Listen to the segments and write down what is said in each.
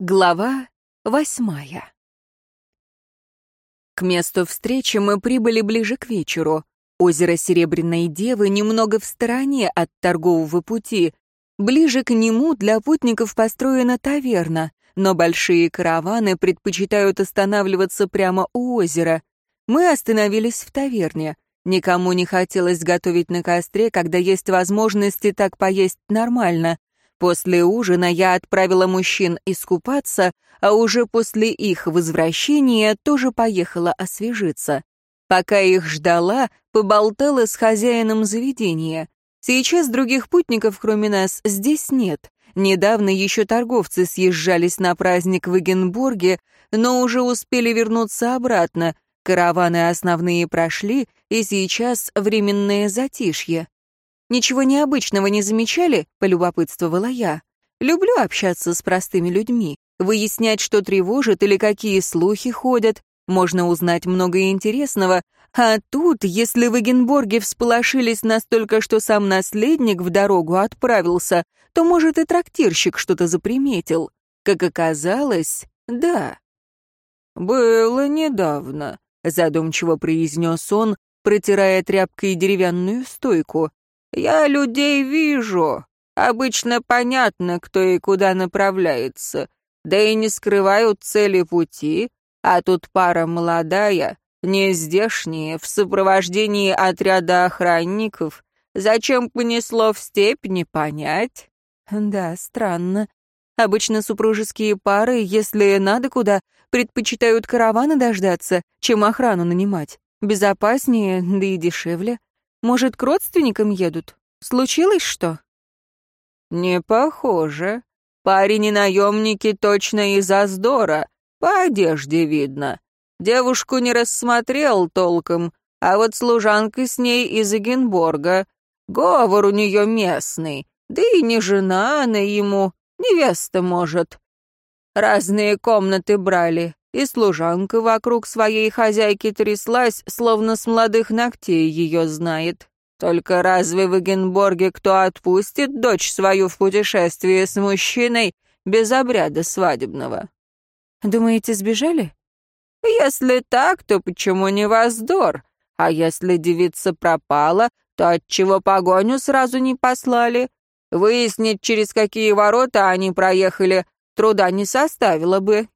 Глава восьмая К месту встречи мы прибыли ближе к вечеру. Озеро Серебряной Девы немного в стороне от торгового пути. Ближе к нему для путников построена таверна, но большие караваны предпочитают останавливаться прямо у озера. Мы остановились в таверне. Никому не хотелось готовить на костре, когда есть возможности так поесть нормально. После ужина я отправила мужчин искупаться, а уже после их возвращения тоже поехала освежиться. Пока их ждала, поболтала с хозяином заведения. Сейчас других путников, кроме нас, здесь нет. Недавно еще торговцы съезжались на праздник в Эгенбурге, но уже успели вернуться обратно. Караваны основные прошли, и сейчас временное затишье. «Ничего необычного не замечали?» — полюбопытствовала я. «Люблю общаться с простыми людьми, выяснять, что тревожит или какие слухи ходят. Можно узнать много интересного. А тут, если в Эгенборге всполошились настолько, что сам наследник в дорогу отправился, то, может, и трактирщик что-то заприметил. Как оказалось, да». «Было недавно», — задумчиво произнес он, протирая тряпкой деревянную стойку. Я людей вижу. Обычно понятно, кто и куда направляется. Да и не скрывают цели пути. А тут пара молодая, не здешние, в сопровождении отряда охранников. Зачем понесло в степь, не понять. Да, странно. Обычно супружеские пары, если надо куда, предпочитают караваны дождаться, чем охрану нанимать. Безопаснее, да и дешевле. Может, к родственникам едут? Случилось что?» «Не похоже. Парень и наемники точно из-за Аздора. По одежде видно. Девушку не рассмотрел толком, а вот служанка с ней из Эгенборга. Говор у нее местный, да и не жена она ему, невеста, может. Разные комнаты брали, и служанка вокруг своей хозяйки тряслась, словно с молодых ногтей ее знает. Только разве в Эгенборге кто отпустит дочь свою в путешествие с мужчиной без обряда свадебного? Думаете, сбежали? Если так, то почему не воздор? А если девица пропала, то отчего погоню сразу не послали? Выяснить, через какие ворота они проехали, труда не составило бы.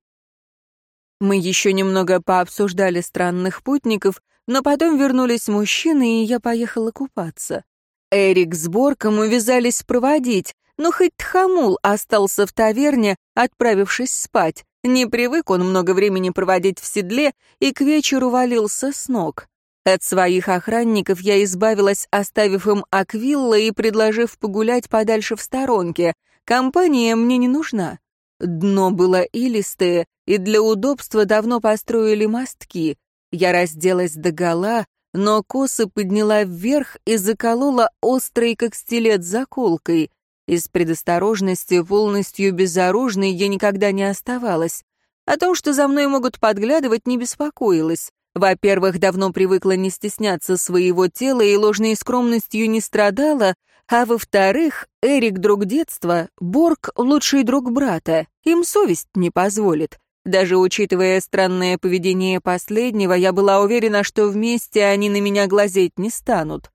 Мы еще немного пообсуждали странных путников, но потом вернулись мужчины, и я поехала купаться. Эрик с Борком увязались проводить, но хоть Тхамул остался в таверне, отправившись спать. Не привык он много времени проводить в седле и к вечеру валился с ног. От своих охранников я избавилась, оставив им аквилла и предложив погулять подальше в сторонке. Компания мне не нужна. Дно было илистое, и для удобства давно построили мостки. Я разделась догола, но косы подняла вверх и заколола острой, как стилет, заколкой. Из предосторожности, полностью безоружной, я никогда не оставалась. О том, что за мной могут подглядывать, не беспокоилась. Во-первых, давно привыкла не стесняться своего тела и ложной скромностью не страдала, а во-вторых, Эрик — друг детства, Борг — лучший друг брата, им совесть не позволит. Даже учитывая странное поведение последнего, я была уверена, что вместе они на меня глазеть не станут.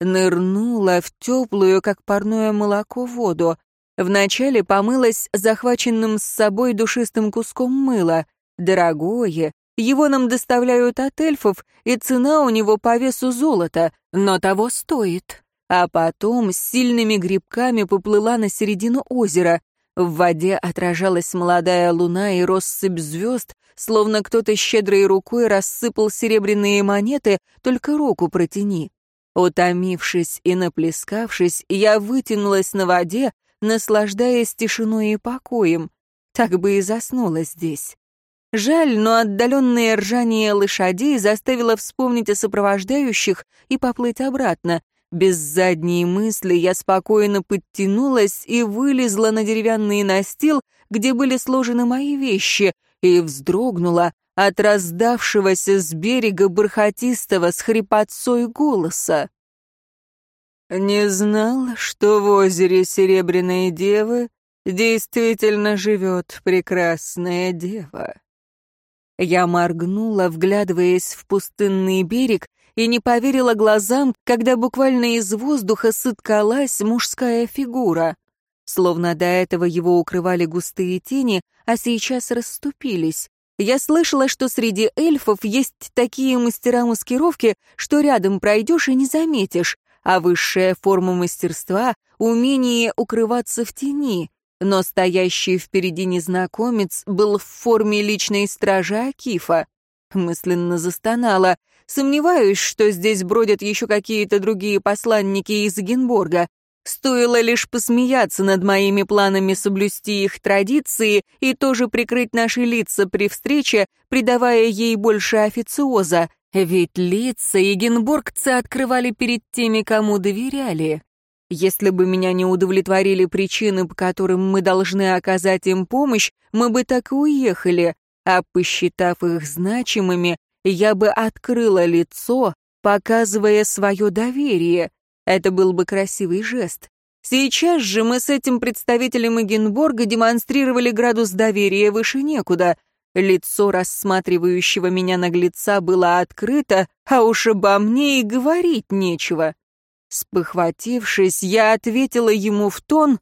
Нырнула в теплую, как парное молоко, воду. Вначале помылась захваченным с собой душистым куском мыла. Дорогое, его нам доставляют от эльфов, и цена у него по весу золота, но того стоит. А потом с сильными грибками поплыла на середину озера. В воде отражалась молодая луна и россыпь звезд, словно кто-то щедрой рукой рассыпал серебряные монеты, только руку протяни. Утомившись и наплескавшись, я вытянулась на воде, наслаждаясь тишиной и покоем. Так бы и заснула здесь. Жаль, но отдаленное ржание лошадей заставило вспомнить о сопровождающих и поплыть обратно. Без задней мысли я спокойно подтянулась и вылезла на деревянный настил, где были сложены мои вещи, и вздрогнула от раздавшегося с берега бархатистого с хрипотцой голоса. «Не знал, что в озере Серебряной Девы действительно живет прекрасная дева». Я моргнула, вглядываясь в пустынный берег, и не поверила глазам, когда буквально из воздуха соткалась мужская фигура. Словно до этого его укрывали густые тени, а сейчас расступились. Я слышала, что среди эльфов есть такие мастера маскировки, что рядом пройдешь и не заметишь, а высшая форма мастерства — умение укрываться в тени. Но стоящий впереди незнакомец был в форме личной стражи Акифа. Мысленно застонала. Сомневаюсь, что здесь бродят еще какие-то другие посланники из Генборга. Стоило лишь посмеяться над моими планами соблюсти их традиции и тоже прикрыть наши лица при встрече, придавая ей больше официоза, ведь лица егенборгцы открывали перед теми, кому доверяли. Если бы меня не удовлетворили причины, по которым мы должны оказать им помощь, мы бы так и уехали, а посчитав их значимыми, я бы открыла лицо, показывая свое доверие. Это был бы красивый жест. Сейчас же мы с этим представителем Эгенборга демонстрировали градус доверия выше некуда. Лицо рассматривающего меня наглеца было открыто, а уж обо мне и говорить нечего. Спохватившись, я ответила ему в тон,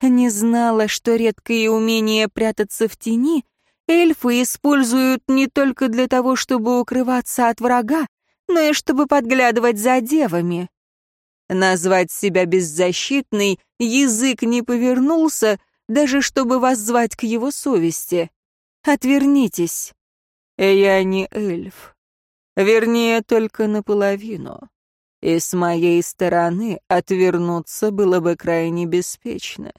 не знала, что редкое умение прятаться в тени эльфы используют не только для того, чтобы укрываться от врага, но и чтобы подглядывать за девами. Назвать себя беззащитной язык не повернулся, даже чтобы воззвать к его совести. Отвернитесь. Я не эльф. Вернее, только наполовину. И с моей стороны отвернуться было бы крайне беспечно.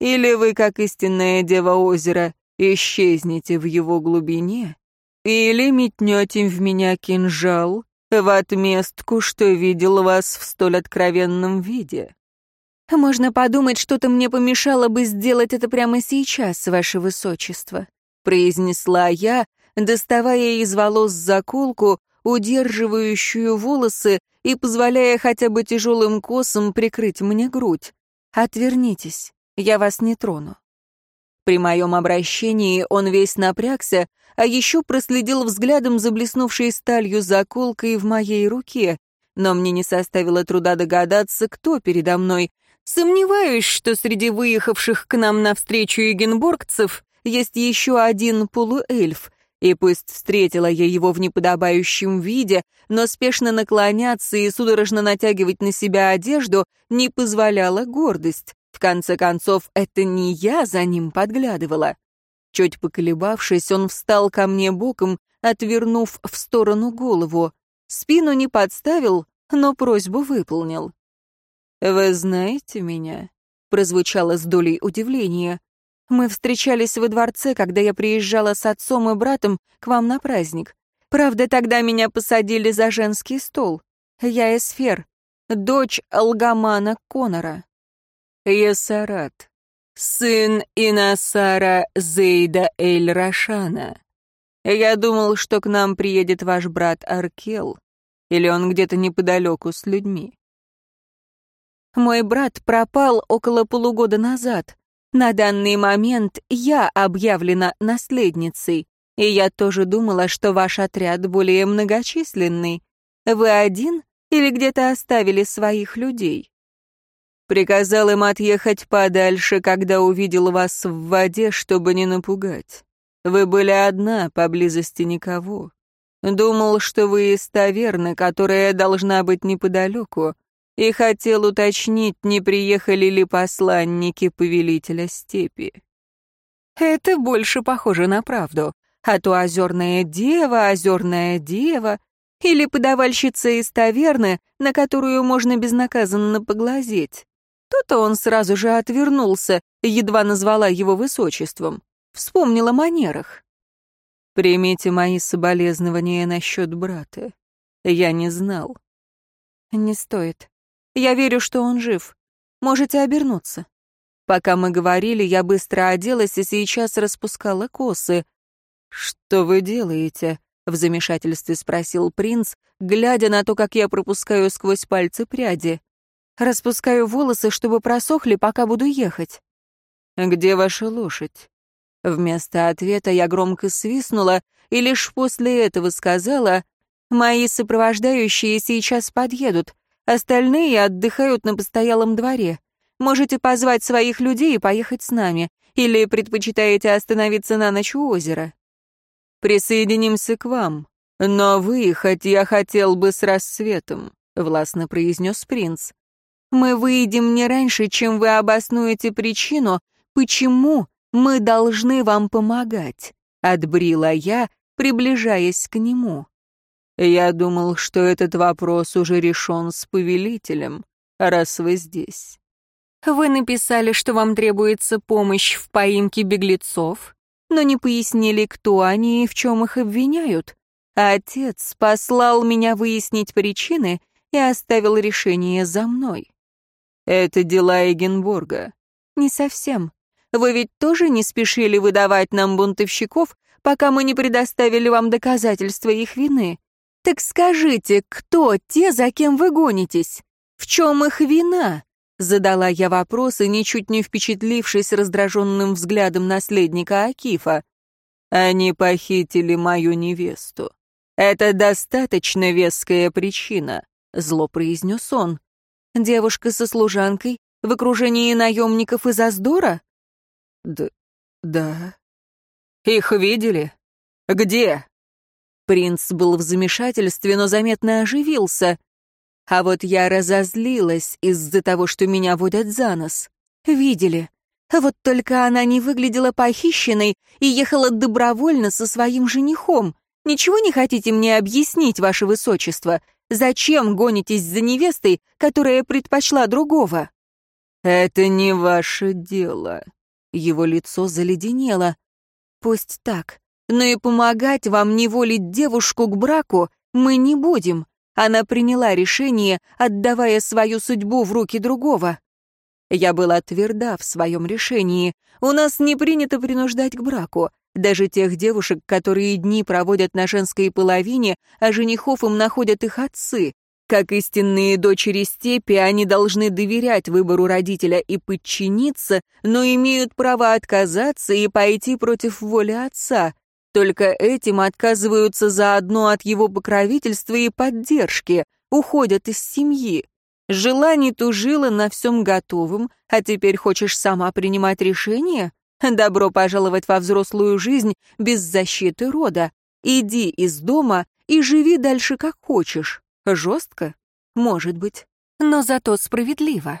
Или вы, как истинная дева озера, исчезнете в его глубине, или метнете в меня кинжал, в отместку, что видел вас в столь откровенном виде. Можно подумать, что-то мне помешало бы сделать это прямо сейчас, ваше высочество, произнесла я, доставая из волос заколку, удерживающую волосы и позволяя хотя бы тяжелым косам прикрыть мне грудь. Отвернитесь, я вас не трону. При моем обращении он весь напрягся, а еще проследил взглядом за блеснувшей сталью заколкой в моей руке, но мне не составило труда догадаться, кто передо мной. Сомневаюсь, что среди выехавших к нам навстречу егенборгцев есть еще один полуэльф, и пусть встретила я его в неподобающем виде, но спешно наклоняться и судорожно натягивать на себя одежду не позволяла гордость. В конце концов, это не я за ним подглядывала. Чуть поколебавшись, он встал ко мне боком, отвернув в сторону голову. Спину не подставил, но просьбу выполнил. «Вы знаете меня?» — прозвучало с долей удивления. «Мы встречались во дворце, когда я приезжала с отцом и братом к вам на праздник. Правда, тогда меня посадили за женский стол. Я Эсфер, дочь Алгамана Конора». «Ясарат», сын Инасара Зейда Эль-Рашана. Я думал, что к нам приедет ваш брат Аркел, или он где-то неподалеку с людьми. Мой брат пропал около полугода назад. На данный момент я объявлена наследницей, и я тоже думала, что ваш отряд более многочисленный. Вы один или где-то оставили своих людей? Приказал им отъехать подальше, когда увидел вас в воде, чтобы не напугать. Вы были одна, поблизости никого. Думал, что вы из таверны, которая должна быть неподалеку, и хотел уточнить, не приехали ли посланники повелителя степи. Это больше похоже на правду. А то озерная дева, озерная дева, или подавальщица из таверны, на которую можно безнаказанно поглазеть. То-то он сразу же отвернулся, едва назвала его высочеством. Вспомнила о манерах. «Примите мои соболезнования насчет брата. Я не знал». «Не стоит. Я верю, что он жив. Можете обернуться». Пока мы говорили, я быстро оделась и сейчас распускала косы. «Что вы делаете?» — в замешательстве спросил принц, глядя на то, как я пропускаю сквозь пальцы пряди. Распускаю волосы, чтобы просохли, пока буду ехать. Где ваша лошадь?» Вместо ответа я громко свистнула и лишь после этого сказала, «Мои сопровождающие сейчас подъедут, остальные отдыхают на постоялом дворе. Можете позвать своих людей и поехать с нами, или предпочитаете остановиться на ночь у озера?» «Присоединимся к вам, но выехать я хотел бы с рассветом», — властно произнес принц. «Мы выйдем не раньше, чем вы обоснуете причину, почему мы должны вам помогать», — отбрила я, приближаясь к нему. «Я думал, что этот вопрос уже решен с повелителем, раз вы здесь». «Вы написали, что вам требуется помощь в поимке беглецов, но не пояснили, кто они и в чем их обвиняют. Отец послал меня выяснить причины и оставил решение за мной». «Это дела Эгенбурга». «Не совсем. Вы ведь тоже не спешили выдавать нам бунтовщиков, пока мы не предоставили вам доказательства их вины. Так скажите, кто те, за кем вы гонитесь? В чем их вина?» Задала я вопрос, и ничуть не впечатлившись раздраженным взглядом наследника Акифа. «Они похитили мою невесту. Это достаточно веская причина», — зло произнес он. «Девушка со служанкой в окружении наемников из Аздора?» «Да... да...» «Их видели? Где?» Принц был в замешательстве, но заметно оживился. А вот я разозлилась из-за того, что меня водят за нос. Видели. Вот только она не выглядела похищенной и ехала добровольно со своим женихом. Ничего не хотите мне объяснить, ваше высочество? Зачем гонитесь за невестой, которая предпочла другого? Это не ваше дело. Его лицо заледенело. Пусть так, но и помогать вам не волить девушку к браку мы не будем. Она приняла решение, отдавая свою судьбу в руки другого. Я была тверда в своем решении. У нас не принято принуждать к браку. Даже тех девушек, которые дни проводят на женской половине, а женихов им находят их отцы. Как истинные дочери степи, они должны доверять выбору родителя и подчиниться, но имеют право отказаться и пойти против воли отца. Только этим отказываются заодно от его покровительства и поддержки, уходят из семьи. Жила не тужила на всем готовом, а теперь хочешь сама принимать решения? Добро пожаловать во взрослую жизнь без защиты рода. Иди из дома и живи дальше как хочешь. Жестко? Может быть. Но зато справедливо.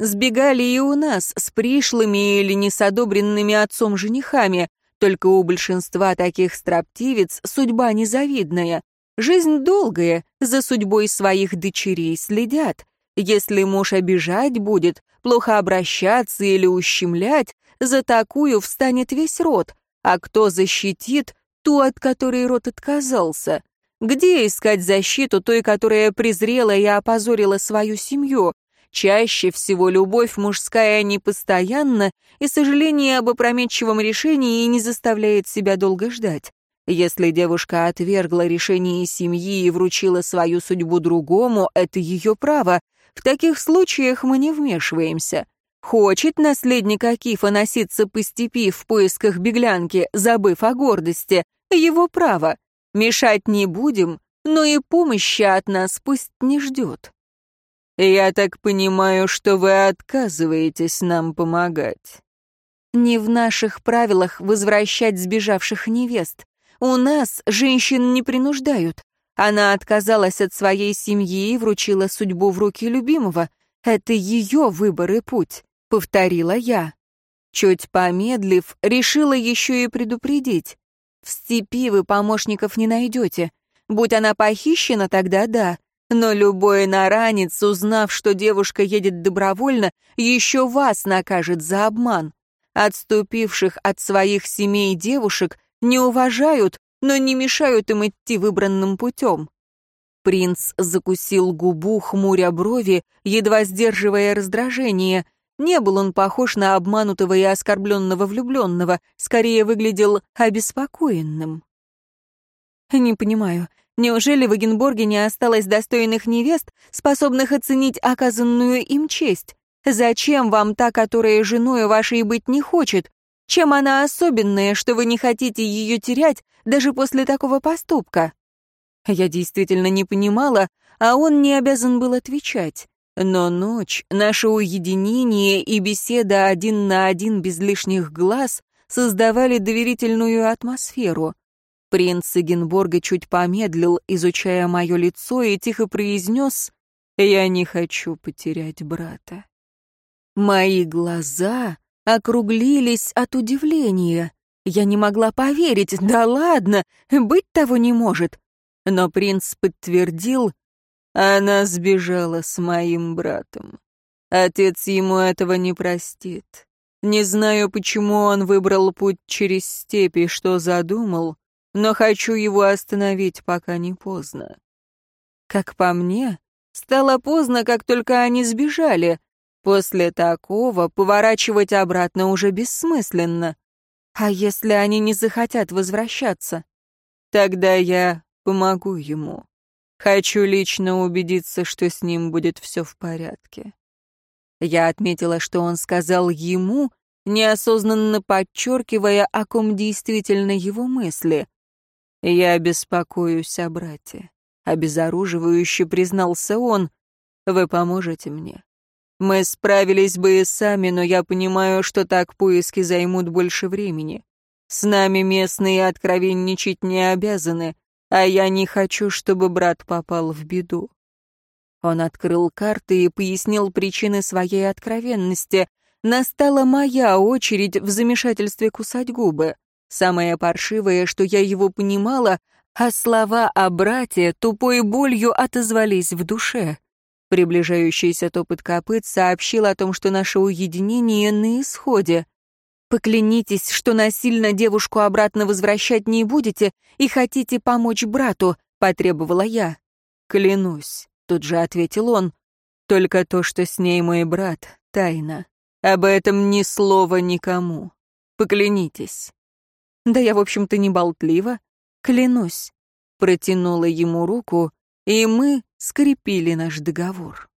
Сбегали и у нас с пришлыми или несодобренными отцом женихами, только у большинства таких строптивец судьба незавидная. Жизнь долгая, за судьбой своих дочерей следят. Если муж обижать будет, плохо обращаться или ущемлять, за такую встанет весь род, а кто защитит ту, от которой род отказался? Где искать защиту той, которая презрела и опозорила свою семью? Чаще всего любовь мужская непостоянна, и сожаление об опрометчивом решении не заставляет себя долго ждать. Если девушка отвергла решение семьи и вручила свою судьбу другому, это ее право. В таких случаях мы не вмешиваемся. Хочет наследник Акифа носиться по степи в поисках беглянки, забыв о гордости, его право. Мешать не будем, но и помощи от нас пусть не ждет. Я так понимаю, что вы отказываетесь нам помогать. Не в наших правилах возвращать сбежавших невест. У нас женщин не принуждают. Она отказалась от своей семьи и вручила судьбу в руки любимого. Это ее выбор и путь, повторила я. Чуть помедлив, решила еще и предупредить. В степи вы помощников не найдете. Будь она похищена, тогда да. Но любой наранец, узнав, что девушка едет добровольно, еще вас накажет за обман. Отступивших от своих семей девушек не уважают, но не мешают им идти выбранным путем. Принц закусил губу, хмуря брови, едва сдерживая раздражение. Не был он похож на обманутого и оскорбленного влюбленного, скорее выглядел обеспокоенным. «Не понимаю, неужели в Эгенборге не осталось достойных невест, способных оценить оказанную им честь? Зачем вам та, которая женой вашей быть не хочет? Чем она особенная, что вы не хотите ее терять даже после такого поступка?» Я действительно не понимала, а он не обязан был отвечать. Но ночь, наше уединение и беседа один на один без лишних глаз создавали доверительную атмосферу. Принц Эгенборга чуть помедлил, изучая мое лицо, и тихо произнес «Я не хочу потерять брата». Мои глаза округлились от удивления. Я не могла поверить, да ладно, быть того не может. Но принц подтвердил, она сбежала с моим братом. Отец ему этого не простит. Не знаю, почему он выбрал путь через степи, что задумал, но хочу его остановить, пока не поздно. Как по мне, стало поздно, как только они сбежали. После такого поворачивать обратно уже бессмысленно. А если они не захотят возвращаться? Тогда я помогу ему. Хочу лично убедиться, что с ним будет все в порядке. Я отметила, что он сказал ему, неосознанно подчеркивая, о ком действительно его мысли. «Я беспокоюсь о брате», — обезоруживающе признался он. «Вы поможете мне?» «Мы справились бы и сами, но я понимаю, что так поиски займут больше времени. С нами местные откровенничать не обязаны а я не хочу, чтобы брат попал в беду». Он открыл карты и пояснил причины своей откровенности. Настала моя очередь в замешательстве кусать губы. Самое паршивое, что я его понимала, а слова о брате тупой болью отозвались в душе. Приближающийся топот копыт сообщил о том, что наше уединение на исходе. Поклянитесь, что насильно девушку обратно возвращать не будете и хотите помочь брату», — потребовала я. «Клянусь», — тут же ответил он. «Только то, что с ней мой брат, тайна. Об этом ни слова никому. Поклянитесь». «Да я, в общем-то, не болтлива. Клянусь». Протянула ему руку, и мы скрепили наш договор.